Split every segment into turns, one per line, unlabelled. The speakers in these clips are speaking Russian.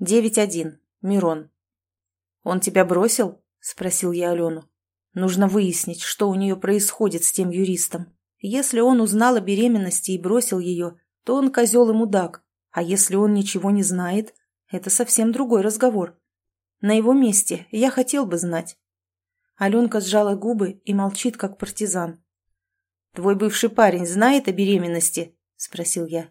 Девять один. Мирон. «Он тебя бросил?» – спросил я Алену. «Нужно выяснить, что у нее происходит с тем юристом. Если он узнал о беременности и бросил ее, то он козел и мудак. А если он ничего не знает, это совсем другой разговор. На его месте я хотел бы знать». Аленка сжала губы и молчит, как партизан. «Твой бывший парень знает о беременности?» – спросил я.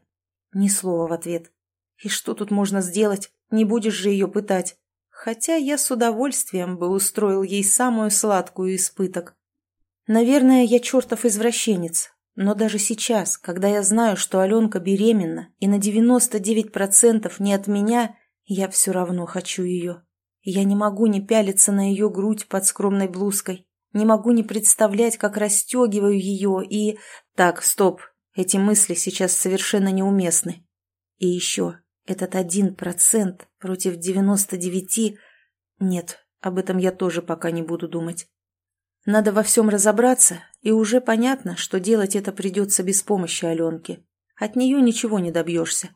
Ни слова в ответ. «И что тут можно сделать? Не будешь же ее пытать. Хотя я с удовольствием бы устроил ей самую сладкую испыток. Наверное, я чертов извращенец. Но даже сейчас, когда я знаю, что Аленка беременна и на 99% не от меня, я все равно хочу ее. Я не могу не пялиться на ее грудь под скромной блузкой. Не могу не представлять, как расстегиваю ее и... Так, стоп. Эти мысли сейчас совершенно неуместны. И еще, этот один процент против девяносто девяти... Нет, об этом я тоже пока не буду думать. Надо во всем разобраться, и уже понятно, что делать это придется без помощи Аленки. От нее ничего не добьешься.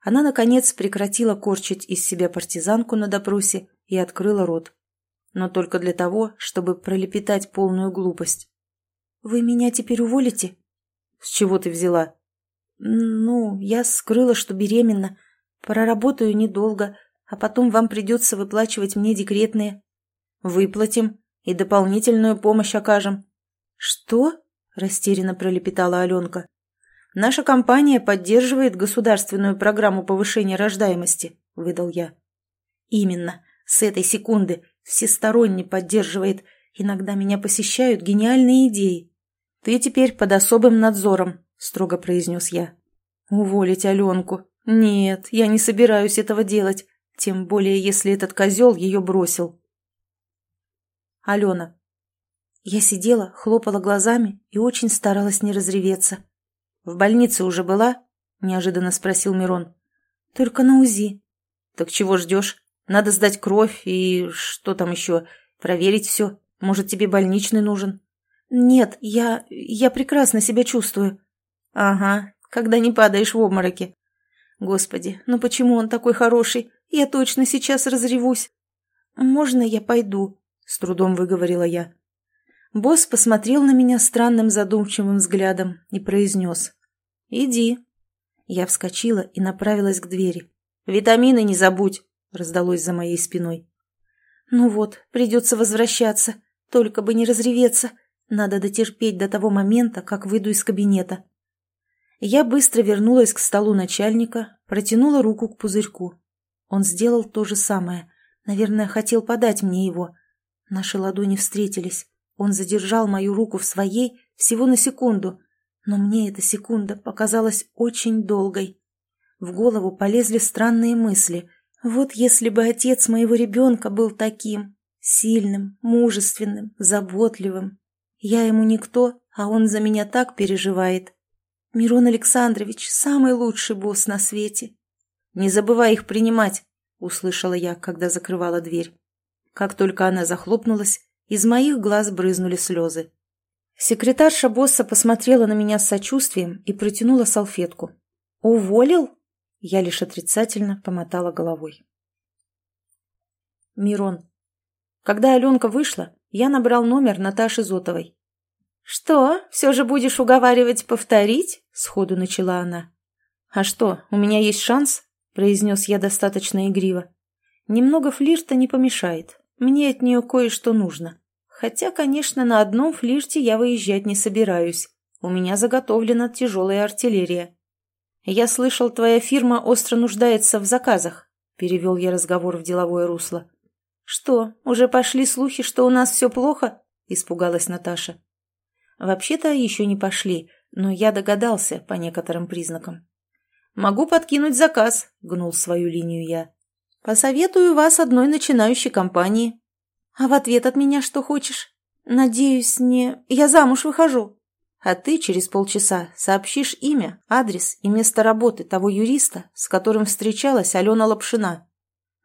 Она, наконец, прекратила корчить из себя партизанку на допросе и открыла рот. Но только для того, чтобы пролепетать полную глупость. «Вы меня теперь уволите?» «С чего ты взяла?» «Ну, я скрыла, что беременна. Проработаю недолго, а потом вам придется выплачивать мне декретные». «Выплатим и дополнительную помощь окажем». «Что?» – растерянно пролепетала Аленка. «Наша компания поддерживает государственную программу повышения рождаемости», – выдал я. «Именно. С этой секунды. Всесторонне поддерживает. Иногда меня посещают гениальные идеи. Ты теперь под особым надзором строго произнес я. «Уволить Аленку? Нет, я не собираюсь этого делать, тем более если этот козел ее бросил». Алена. Я сидела, хлопала глазами и очень старалась не разреветься. «В больнице уже была?» – неожиданно спросил Мирон. «Только на УЗИ». «Так чего ждешь? Надо сдать кровь и что там еще? Проверить все. Может, тебе больничный нужен?» «Нет, я... я прекрасно себя чувствую», «Ага, когда не падаешь в обмороке. Господи, ну почему он такой хороший? Я точно сейчас разревусь. Можно я пойду?» — с трудом выговорила я. Босс посмотрел на меня странным задумчивым взглядом и произнес. «Иди». Я вскочила и направилась к двери. «Витамины не забудь!» — раздалось за моей спиной. «Ну вот, придется возвращаться. Только бы не разреветься. Надо дотерпеть до того момента, как выйду из кабинета». Я быстро вернулась к столу начальника, протянула руку к пузырьку. Он сделал то же самое. Наверное, хотел подать мне его. Наши ладони встретились. Он задержал мою руку в своей всего на секунду. Но мне эта секунда показалась очень долгой. В голову полезли странные мысли. Вот если бы отец моего ребенка был таким, сильным, мужественным, заботливым. Я ему никто, а он за меня так переживает. Мирон Александрович – самый лучший босс на свете. Не забывай их принимать, услышала я, когда закрывала дверь. Как только она захлопнулась, из моих глаз брызнули слезы. Секретарша босса посмотрела на меня с сочувствием и протянула салфетку. «Уволил?» Я лишь отрицательно помотала головой. Мирон. Когда Аленка вышла, я набрал номер Наташи Зотовой. «Что, все же будешь уговаривать повторить?» — сходу начала она. «А что, у меня есть шанс?» — произнес я достаточно игриво. «Немного флирта не помешает. Мне от нее кое-что нужно. Хотя, конечно, на одном флирте я выезжать не собираюсь. У меня заготовлена тяжелая артиллерия». «Я слышал, твоя фирма остро нуждается в заказах», — перевел я разговор в деловое русло. «Что, уже пошли слухи, что у нас все плохо?» — испугалась Наташа. Вообще-то еще не пошли, но я догадался по некоторым признакам. «Могу подкинуть заказ», — гнул свою линию я. «Посоветую вас одной начинающей компании». «А в ответ от меня что хочешь?» «Надеюсь, не... Я замуж выхожу». «А ты через полчаса сообщишь имя, адрес и место работы того юриста, с которым встречалась Алена Лапшина».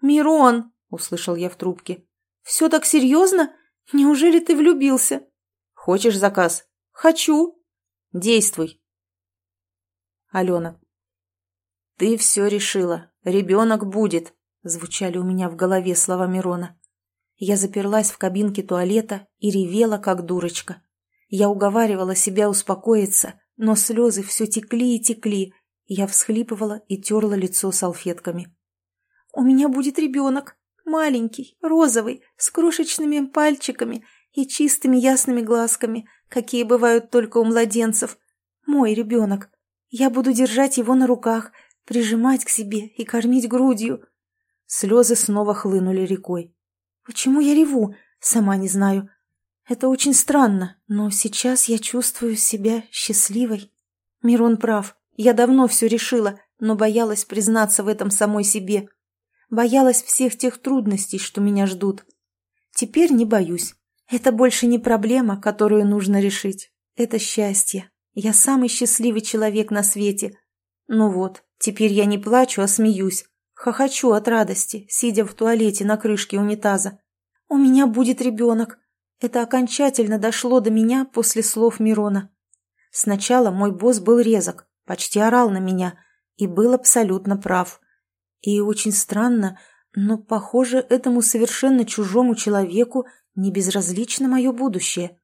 «Мирон!» — услышал я в трубке. «Все так серьезно? Неужели ты влюбился?» Хочешь заказ? Хочу. Действуй. Алена. Ты все решила. Ребенок будет. звучали у меня в голове слова Мирона. Я заперлась в кабинке туалета и ревела, как дурочка. Я уговаривала себя успокоиться, но слезы все текли и текли. Я всхлипывала и терла лицо салфетками. «У меня будет ребенок, маленький, розовый, с крошечными пальчиками и чистыми ясными глазками, какие бывают только у младенцев. Мой ребенок. Я буду держать его на руках, прижимать к себе и кормить грудью». Слезы снова хлынули рекой. «Почему я реву? Сама не знаю. Это очень странно, но сейчас я чувствую себя счастливой. Мирон прав. Я давно все решила, но боялась признаться в этом самой себе. Боялась всех тех трудностей, что меня ждут. Теперь не боюсь. Это больше не проблема, которую нужно решить. Это счастье. Я самый счастливый человек на свете. Ну вот, теперь я не плачу, а смеюсь. Хохочу от радости, сидя в туалете на крышке унитаза. У меня будет ребенок. Это окончательно дошло до меня после слов Мирона. Сначала мой босс был резок, почти орал на меня и был абсолютно прав. И очень странно, но, похоже, этому совершенно чужому человеку не безразлично мое будущее.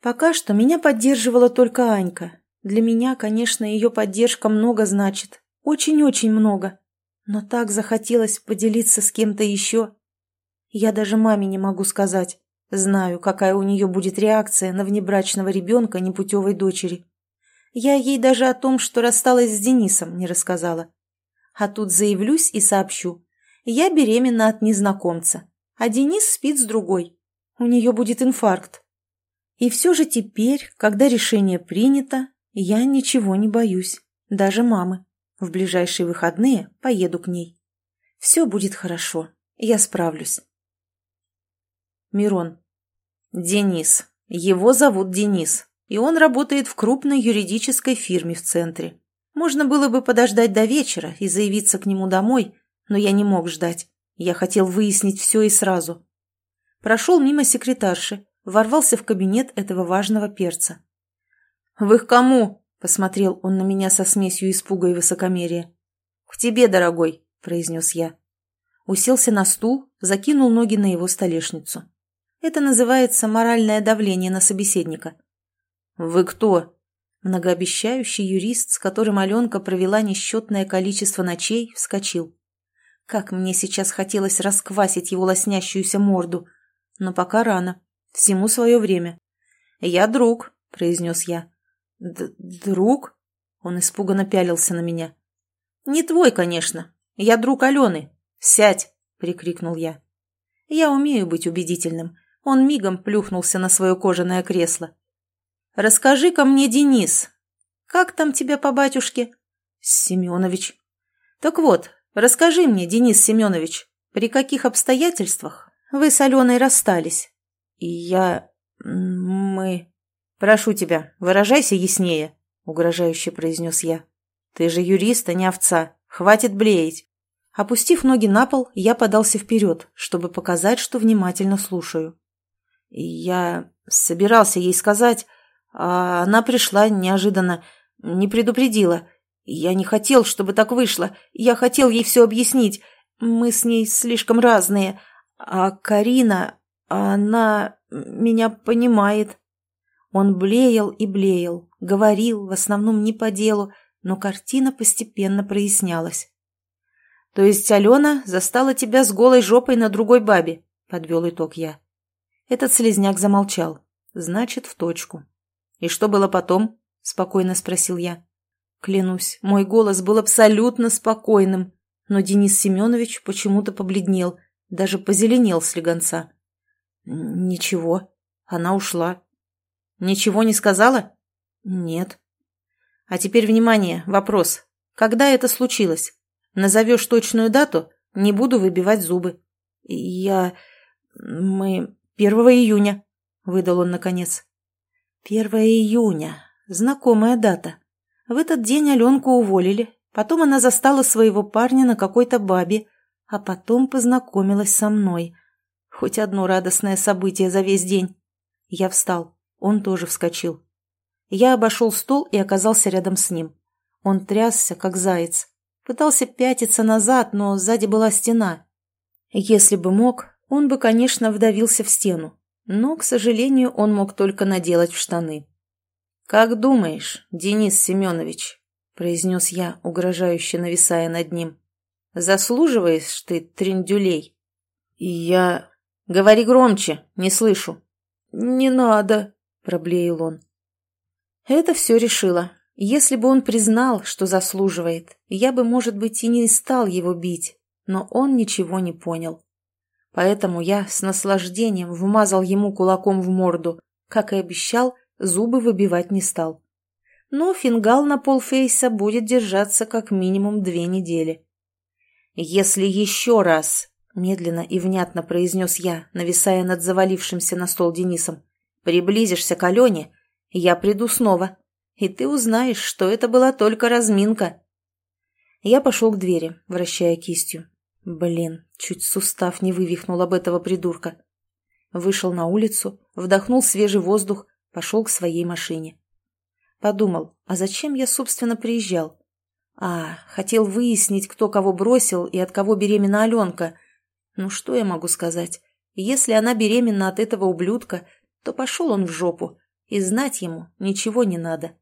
Пока что меня поддерживала только Анька. Для меня, конечно, ее поддержка много значит. Очень-очень много. Но так захотелось поделиться с кем-то еще. Я даже маме не могу сказать. Знаю, какая у нее будет реакция на внебрачного ребенка непутевой дочери. Я ей даже о том, что рассталась с Денисом, не рассказала. А тут заявлюсь и сообщу. Я беременна от незнакомца, а Денис спит с другой. У нее будет инфаркт. И все же теперь, когда решение принято, я ничего не боюсь, даже мамы. В ближайшие выходные поеду к ней. Все будет хорошо, я справлюсь. Мирон. Денис. Его зовут Денис, и он работает в крупной юридической фирме в центре. Можно было бы подождать до вечера и заявиться к нему домой, но я не мог ждать. Я хотел выяснить все и сразу. Прошел мимо секретарши, ворвался в кабинет этого важного перца. «Вы к кому?» – посмотрел он на меня со смесью испуга и высокомерия. «К тебе, дорогой», – произнес я. Уселся на стул, закинул ноги на его столешницу. Это называется моральное давление на собеседника. «Вы кто?» Многообещающий юрист, с которым Аленка провела несчетное количество ночей, вскочил. Как мне сейчас хотелось расквасить его лоснящуюся морду. Но пока рано. Всему свое время. «Я друг», — произнес я. «Друг?» Он испуганно пялился на меня. «Не твой, конечно. Я друг Алены. Сядь!» — прикрикнул я. «Я умею быть убедительным. Он мигом плюхнулся на свое кожаное кресло. «Расскажи-ка мне, Денис, как там тебя по батюшке?» «Семенович». «Так вот, расскажи мне, Денис Семенович, при каких обстоятельствах вы с Аленой расстались?» «И я... мы...» «Прошу тебя, выражайся яснее», — угрожающе произнес я. «Ты же юрист, а не овца. Хватит блеять». Опустив ноги на пол, я подался вперед, чтобы показать, что внимательно слушаю. Я собирался ей сказать, а она пришла неожиданно, не предупредила. Я не хотел, чтобы так вышло. Я хотел ей все объяснить. Мы с ней слишком разные. А Карина, она меня понимает. Он блеял и блеял, говорил, в основном не по делу, но картина постепенно прояснялась. «То есть Алена застала тебя с голой жопой на другой бабе?» — подвел итог я. Этот слезняк замолчал. Значит, в точку. «И что было потом?» – спокойно спросил я. Клянусь, мой голос был абсолютно спокойным, но Денис Семенович почему-то побледнел, даже позеленел с легонца. «Ничего, она ушла». «Ничего не сказала?» «Нет». «А теперь, внимание, вопрос. Когда это случилось? Назовешь точную дату, не буду выбивать зубы». «Я... мы... «Первого июня», — выдал он наконец. «Первое июня. Знакомая дата. В этот день Аленку уволили. Потом она застала своего парня на какой-то бабе, а потом познакомилась со мной. Хоть одно радостное событие за весь день. Я встал. Он тоже вскочил. Я обошел стол и оказался рядом с ним. Он трясся, как заяц. Пытался пятиться назад, но сзади была стена. Если бы мог, он бы, конечно, вдавился в стену. Но, к сожалению, он мог только наделать в штаны. «Как думаешь, Денис Семенович?» — произнес я, угрожающе нависая над ним. «Заслуживаешь ты трендюлей?» «И я...» «Говори громче, не слышу». «Не надо», — проблеял он. Это все решило. Если бы он признал, что заслуживает, я бы, может быть, и не стал его бить, но он ничего не понял. Поэтому я с наслаждением вмазал ему кулаком в морду, как и обещал, зубы выбивать не стал. Но фингал на полфейса будет держаться как минимум две недели. «Если еще раз», — медленно и внятно произнес я, нависая над завалившимся на стол Денисом, «приблизишься к Алене, я приду снова, и ты узнаешь, что это была только разминка». Я пошел к двери, вращая кистью. Блин, чуть сустав не вывихнул об этого придурка. Вышел на улицу, вдохнул свежий воздух, пошел к своей машине. Подумал, а зачем я, собственно, приезжал? А, хотел выяснить, кто кого бросил и от кого беременна Аленка. Ну, что я могу сказать? Если она беременна от этого ублюдка, то пошел он в жопу, и знать ему ничего не надо.